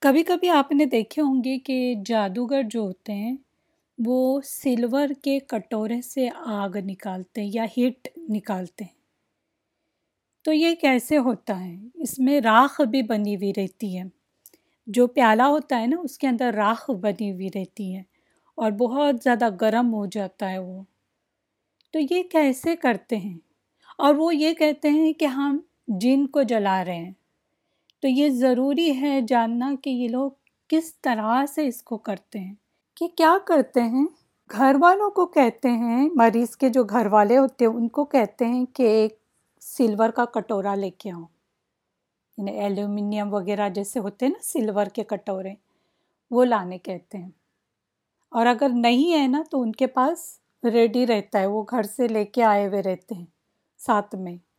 کبھی کبھی آپ نے دیکھے ہوں گے کہ جادوگر جو ہوتے ہیں، وہ سلور کے کٹورے سے آگ نکالتے ہیں یا ہیٹ نکالتے ہیں۔ تو یہ کیسے ہوتا ہے؟ اس میں راکھ بھی بنی ہوئی رہتی ہے۔ جو پیالہ ہوتا ہے نا، اس کے اندر راکھ بنی ہوئی رہتی ہے اور بہت زیادہ گرم ہو جاتا ہے وہ۔ تو یہ کیسے کرتے ہیں؟ اور وہ یہ کہتے ہیں کہ ہم جن کو جلا رہے ہیں۔ تو یہ ضروری ہے جاننا کہ یہ لوگ کس طرح سے اس کو کرتے ہیں۔ کہ کیا کرتے ہیں؟ گھر والوں کو کہتے ہیں، مریض کے جو گھر والے ہوتے ہیں، ان کو کہتے ہیں کہ ایک سلور کا کٹورا لے کے آؤں یعنی ایلومینیم وغیرہ جیسے ہوتے ہیں نا سلور کے کٹورے، وہ لانے کہتے ہیں۔ اور اگر نہیں ہے نا، تو ان کے پاس ریڈی رہتا ہے، وہ گھر سے لے کے آئے ہوئے رہتے ہیں ساتھ میں۔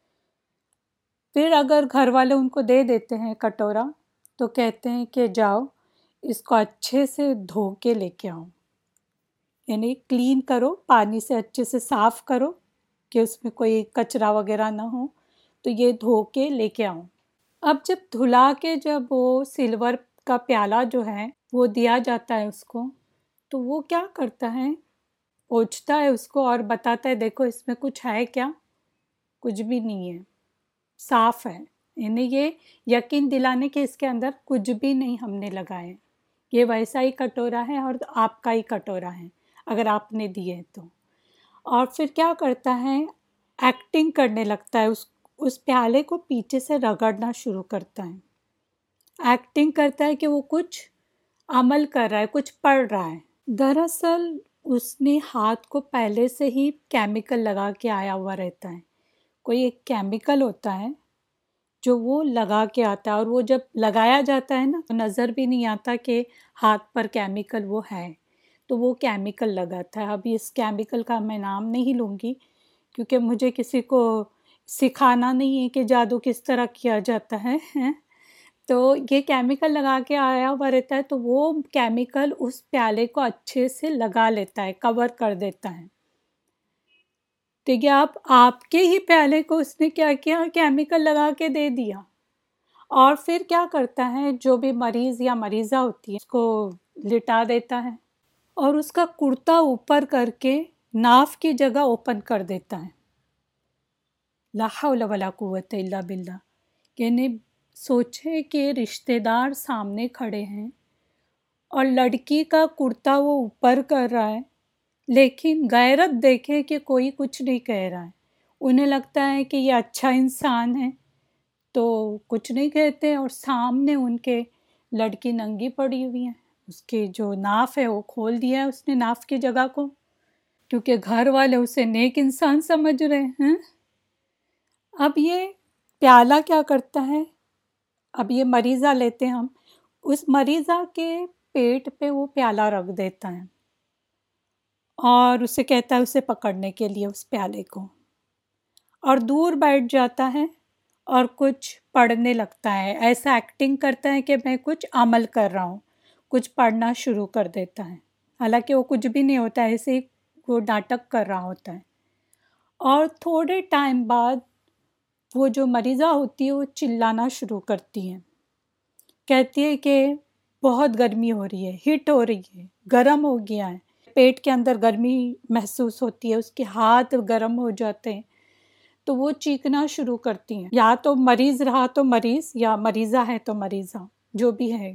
پھر اگر گھر والے ان کو دے دیتے ہیں کٹورا، تو کہتے ہیں کہ جاؤ، اس کو اچھے سے دھو کے لے کے آؤ۔ یعنی کلین کرو، پانی سے اچھے سے صاف کرو کہ اس میں کوئی کچرا وغیرہ نہ ہو، تو یہ دھو کے لے کے آؤں اب جب دھلا کے جب وہ سلور کا پیالہ جو ہے وہ دیا جاتا ہے اس کو، تو وہ کیا کرتا ہے؟ پوچھتا ہے اس کو اور بتاتا ہے، دیکھو اس میں کچھ ہے کیا؟ کچھ بھی نہیں ہے۔ صاف ہے۔ یعنی یہ یقین دلانے کے اس کے اندر کچھ بھی نہیں ہم نے لگائے۔ یہ ویسا ہی کٹورا ہے اور آپ کا ہی کٹورا ہے، اگر آپ نے دیے تو۔ اور پھر کیا کرتا ہے؟ ایکٹنگ کرنے لگتا ہے۔ اس اس پیالے کو پیچھے سے رگڑنا شروع کرتا ہے۔ ایکٹنگ کرتا ہے کہ وہ کچھ عمل کر رہا ہے، کچھ پڑھ رہا ہے۔ دراصل اس نے ہاتھ کو پہلے سے ہی کیمیکل لگا کے آیا ہوا رہتا ہے۔ کوئی ایک کیمیکل ہوتا ہے جو وہ لگا کے آتا ہے اور وہ جب لگایا جاتا ہے نا تو نظر بھی نہیں آتا کہ ہاتھ پر کیمیکل وہ ہے تو وہ کیمیکل لگاتا ہے ابھی اس کیمیکل کا میں نام نہیں لوں گی کیونکہ مجھے کسی کو سکھانا نہیں ہے کہ جادو کس طرح کیا جاتا ہے۔ تو یہ کیمیکل لگا کے آیا ہوا رہتا ہے تو وہ کیمیکل اس پیالے کو اچھے سے لگا لیتا ہے، کور کر دیتا ہے۔ دیکھیے، آپ آپ کے ہی پیالے کو اس نے کیا کیا؟ کیمیکل لگا کے دے دیا۔ اور پھر کیا کرتا ہے؟ جو بھی مریض یا مریضہ ہوتی ہے، اس کو لٹا دیتا ہے اور اس کا کرتا اوپر کر کے ناف کی جگہ اوپن کر دیتا ہے۔ لا حول ولا قوت الا باللہ۔ یعنی سوچے کہ رشتہ دار سامنے کھڑے ہیں اور لڑکی کا کرتا وہ اوپر کر رہا ہے۔ لیکن غیرت دیکھے کہ کوئی کچھ نہیں کہہ رہا ہے۔ انہیں لگتا ہے کہ یہ اچھا انسان ہے، تو کچھ نہیں کہتے اور سامنے ان کے لڑکی ننگی پڑی ہوئی ہیں اس کی جو ناف ہے، وہ کھول دیا ہے اس نے ناف کی جگہ کو۔ کیونکہ گھر والے اسے نیک انسان سمجھ رہے ہیں۔ اب یہ پیالہ کیا کرتا ہے؟ اب یہ مریضہ لیتے ہم۔ اس مریضہ کے پیٹ پہ وہ پیالہ رکھ دیتا ہے۔ اور اسے کہتا ہے اسے پکڑنے کے لیے اس پیالے کو۔ اور دور بیٹھ جاتا ہے اور کچھ پڑھنے لگتا ہے۔ ایسا ایکٹنگ کرتا ہے کہ میں کچھ عمل کر رہا ہوں، کچھ پڑھنا شروع کر دیتا ہے۔ حالانکہ وہ کچھ بھی نہیں ہوتا، ایسے ہی وہ ناٹک کر رہا ہوتا ہے۔ اور تھوڑے ٹائم بعد وہ جو مریضہ ہوتی ہے، وہ چلانا شروع کرتی ہے۔ کہتی ہے کہ بہت گرمی ہو رہی ہے، ہٹ ہو رہی ہے، گرم ہو گیا ہے۔ پیٹ کے اندر گرمی محسوس ہوتی ہے، اس کے ہاتھ گرم ہو جاتے ہیں، تو وہ چیخنا شروع کرتی ہیں۔ یا تو مریض رہا تو مریض، یا مریضہ ہے تو مریضہ، جو بھی ہے۔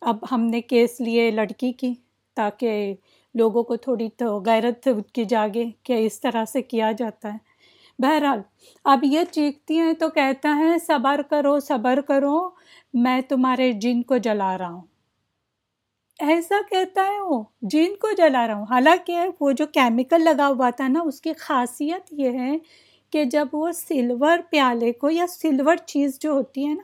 اب ہم نے کیس لیے لڑکی کی، تاکہ لوگوں کو تھوڑی تو غیرت کی جاگے کہ اس طرح سے کیا جاتا ہے۔ بہرحال، اب یہ چیختی ہیں تو کہتا ہے، صبر کرو صبر کرو، میں تمہارے جن کو جلا رہا ہوں۔ ایسا کہتا ہے وہ، جن کو جلا رہا ہوں۔ حالانکہ وہ جو کیمیکل لگا ہوا تھا نا، اس کی خاصیت یہ ہے کہ جب وہ سلور پیالے کو یا سلور چیز جو ہوتی ہے نا،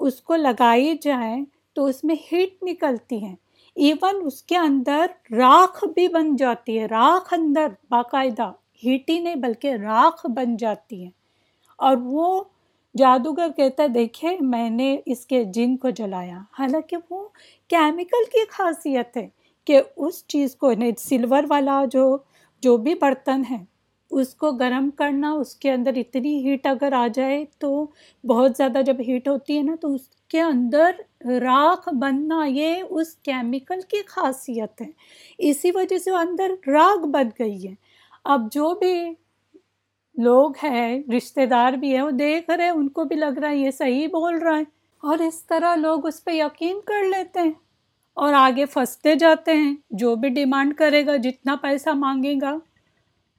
اس کو لگائی جائے تو اس میں ہیٹ نکلتی ہے۔ ایون اس کے اندر راکھ بھی بن جاتی ہے۔ راکھ اندر باقاعدہ ہیٹ ہی نہیں بلکہ راکھ بن جاتی ہے۔ اور وہ جادوگر کہتا ہے، دیکھے، میں نے اس کے جن کو جلایا۔ حالانکہ وہ کیمیکل کی خاصیت ہے کہ اس چیز کو سلور والا جو جو بھی برتن ہے اس کو گرم کرنا، اس کے اندر اتنی ہیٹ اگر آ جائے تو بہت زیادہ جب ہیٹ ہوتی ہے نا، تو اس کے اندر راکھ بننا یہ اس کیمیکل کی خاصیت ہے۔ اسی وجہ سے وہ اندر راکھ بن گئی ہے۔ اب جو بھی لوگ ہیں رشتے دار بھی ہیں، وہ دیکھ رہے ہیں، ان کو بھی لگ رہا ہے یہ صحیح بول رہا ہے۔ اور اس طرح لوگ اس پہ یقین کر لیتے ہیں۔ اور آگے پھنستے جاتے ہیں، جو بھی ڈیمانڈ کرے گا، جتنا پیسہ مانگے گا،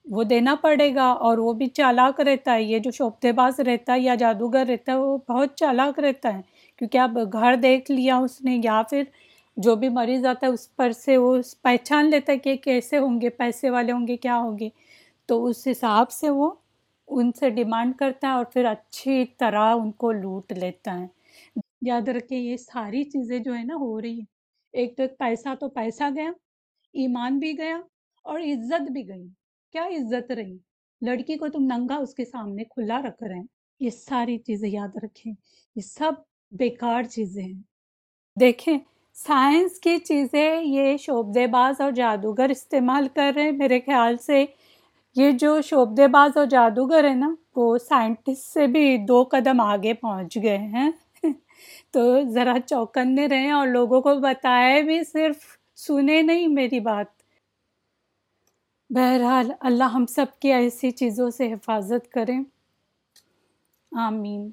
وہ دینا پڑے گا۔ اور وہ بھی چالاک رہتا ہے، یہ جو شوبتے باز رہتا ہے یا جادوگر رہتا ہے، وہ بہت چالاک رہتا ہے۔ کیونکہ اب گھر دیکھ لیا اس نے، یا پھر جو بھی مریض آتا ہے، اس پر سے وہ پہچان لیتا ہے کہ کیسے ہوں گے، پیسے والے ہوں گے، کیا ہوں گے۔ تو اس حساب سے وہ ان سے ڈیمانڈ کرتا ہے اور پھر اچھی طرح ان کو لوٹ لیتا ہے۔ یاد رکھے یہ ساری چیزیں جو ہے نا ہو رہی ہیں۔ ایک تو پیسہ تو پیسہ گیا، ایمان بھی گیا اور عزت بھی گئی۔ کیا عزت رہی؟ لڑکی کو تم ننگا اس کے سامنے کھلا رکھ رہے ہیں۔ یہ ساری چیزیں یاد رکھیں۔ یہ سب بیکار چیزیں ہیں۔ دیکھیں، سائنس کی چیزیں یہ شعبے باز اور جادوگر استعمال کر رہے ہیں۔ میرے خیال سے یہ جو شعبے باز اور جادوگر ہے نا، وہ سائنٹسٹ سے بھی دو قدم آگے پہنچ گئے ہیں۔ تو ذرا چوکنے رہیں اور لوگوں کو بتائے بھی صرف سنے نہیں میری بات۔ بہرحال اللہ ہم سب کی ایسی چیزوں سے حفاظت کریں۔ آمین۔